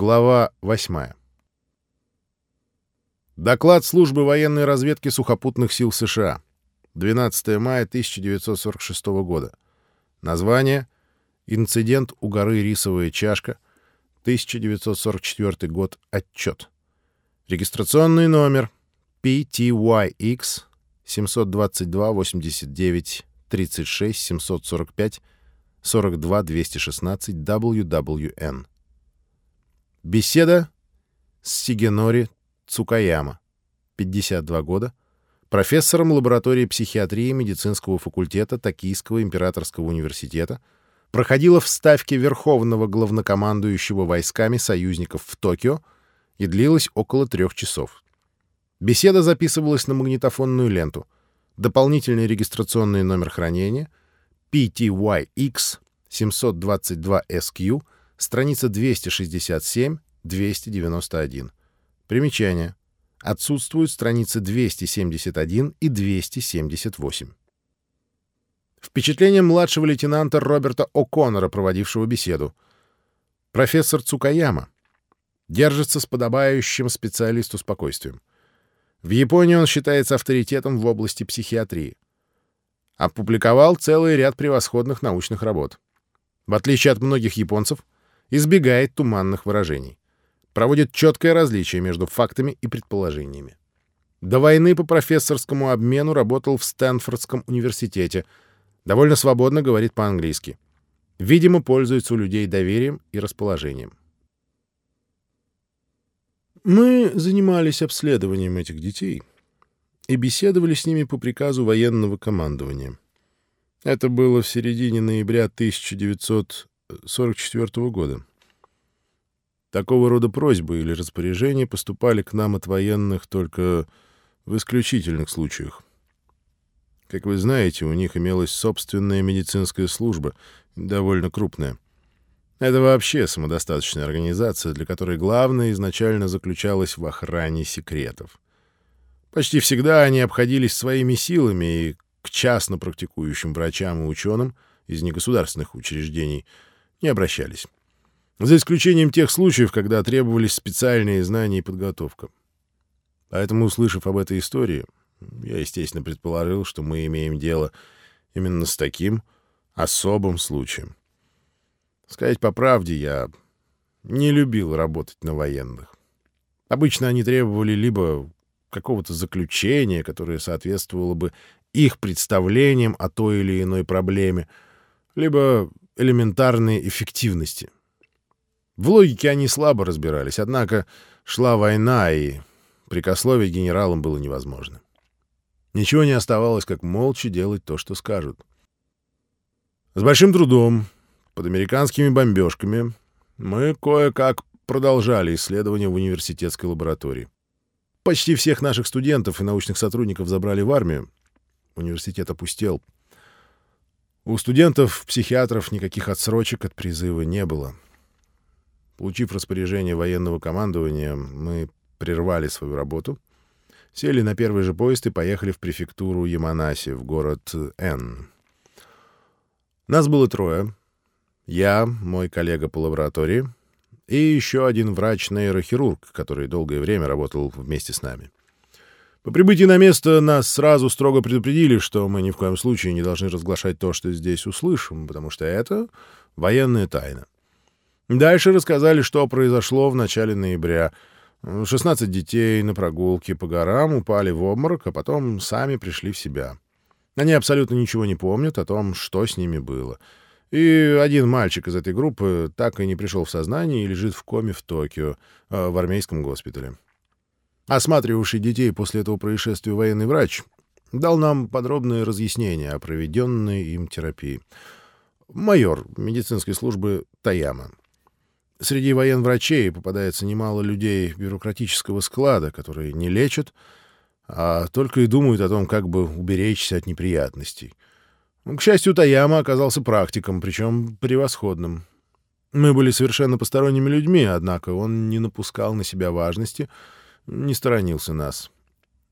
Глава 8. Доклад службы военной разведки сухопутных сил США. 12 мая 1946 года. Название «Инцидент у горы Рисовая чашка», 1944 год, отчет. Регистрационный номер PTYX 722 89 36 745 42 216 WWN. Беседа с Сигенори Цукаяма, 52 года, профессором лаборатории психиатрии медицинского факультета Токийского императорского университета, проходила в ставке Верховного главнокомандующего войсками союзников в Токио и длилась около трех часов. Беседа записывалась на магнитофонную ленту. Дополнительный регистрационный номер хранения PTYX 722SQ, страница 267-291. Примечание. Отсутствуют страницы 271 и 278. Впечатление младшего лейтенанта Роберта О'Коннора, проводившего беседу. Профессор Цукаяма держится с подобающим специалисту спокойствием. В Японии он считается авторитетом в области психиатрии. Опубликовал целый ряд превосходных научных работ. В отличие от многих японцев, избегает туманных выражений. Проводит четкое различие между фактами и предположениями. До войны по профессорскому обмену работал в Стэнфордском университете. Довольно свободно говорит по-английски. Видимо, пользуется у людей доверием и расположением. Мы занимались обследованием этих детей и беседовали с ними по приказу военного командования. Это было в середине ноября 1944 года. Такого рода просьбы или распоряжения поступали к нам от военных только в исключительных случаях. Как вы знаете, у них имелась собственная медицинская служба, довольно крупная. Это вообще самодостаточная организация, для которой главное изначально заключалось в охране секретов. Почти всегда они обходились своими силами и к частно практикующим врачам и ученым из негосударственных учреждений не обращались. За исключением тех случаев, когда требовались специальные знания и подготовка. Поэтому, услышав об этой истории, я, естественно, предположил, что мы имеем дело именно с таким особым случаем. Сказать по правде, я не любил работать на военных. Обычно они требовали либо какого-то заключения, которое соответствовало бы их представлениям о той или иной проблеме, либо элементарной эффективности. В логике они слабо разбирались, однако шла война, и прикословить генералам было невозможно. Ничего не оставалось, как молча делать то, что скажут. С большим трудом, под американскими бомбежками, мы кое-как продолжали исследования в университетской лаборатории. Почти всех наших студентов и научных сотрудников забрали в армию. Университет опустел. У студентов-психиатров никаких отсрочек от призыва не было. Получив распоряжение военного командования, мы прервали свою работу, сели на первый же поезд и поехали в префектуру Яманаси, в город Н. Нас было трое. Я, мой коллега по лаборатории — и еще один врач-нейрохирург, который долгое время работал вместе с нами. По прибытии на место нас сразу строго предупредили, что мы ни в коем случае не должны разглашать то, что здесь услышим, потому что это военная тайна. Дальше рассказали, что произошло в начале ноября. 16 детей на прогулке по горам упали в обморок, а потом сами пришли в себя. Они абсолютно ничего не помнят о том, что с ними было — и один мальчик из этой группы так и не пришел в сознание и лежит в коме в Токио, э, в армейском госпитале. Осматривавший детей после этого происшествия военный врач дал нам подробное разъяснение о проведенной им терапии. Майор медицинской службы Таяма. Среди военврачей попадается немало людей бюрократического склада, которые не лечат, а только и думают о том, как бы уберечься от неприятностей — к счастью, Таяма оказался практиком, причем превосходным. Мы были совершенно посторонними людьми, однако он не напускал на себя важности, не сторонился нас.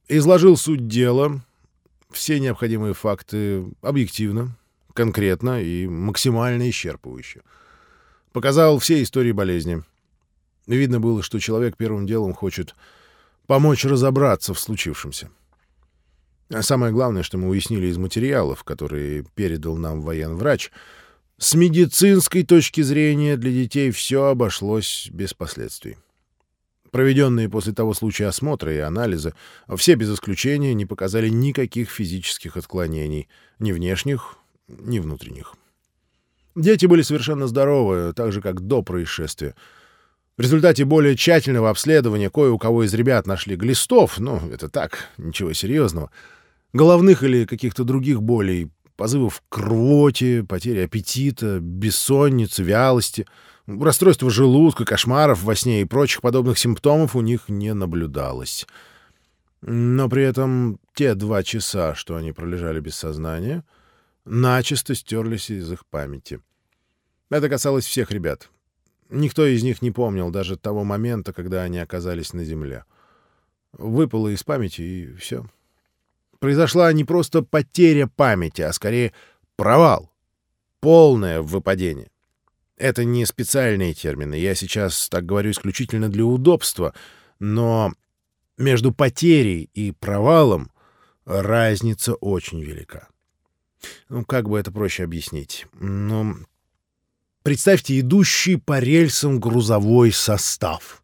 Изложил суть дела, все необходимые факты объективно, конкретно и максимально исчерпывающе. Показал все истории болезни. Видно было, что человек первым делом хочет помочь разобраться в случившемся. А самое главное, что мы уяснили из материалов, которые передал нам военврач, с медицинской точки зрения для детей все обошлось без последствий. Проведенные после того случая осмотры и анализы, все без исключения не показали никаких физических отклонений, ни внешних, ни внутренних. Дети были совершенно здоровы, так же, как до происшествия. В результате более тщательного обследования кое у кого из ребят нашли глистов, ну, это так, ничего серьезного, головных или каких-то других болей, позывов к рвоте, потери аппетита, бессонницы, вялости — Расстройства желудка, кошмаров во сне и прочих подобных симптомов у них не наблюдалось. Но при этом те два часа, что они пролежали без сознания, начисто стерлись из их памяти. Это касалось всех ребят. Никто из них не помнил даже того момента, когда они оказались на земле. Выпало из памяти, и все. Произошла не просто потеря памяти, а скорее провал. Полное выпадение. Это не специальные термины, я сейчас так говорю исключительно для удобства, но между потерей и провалом разница очень велика. Ну, как бы это проще объяснить? Ну, представьте идущий по рельсам грузовой состав.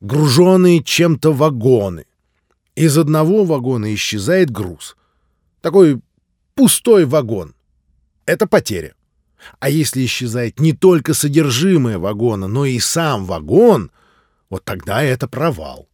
Груженные чем-то вагоны. Из одного вагона исчезает груз. Такой пустой вагон. Это потеря. А если исчезает не только содержимое вагона, но и сам вагон, вот тогда это провал.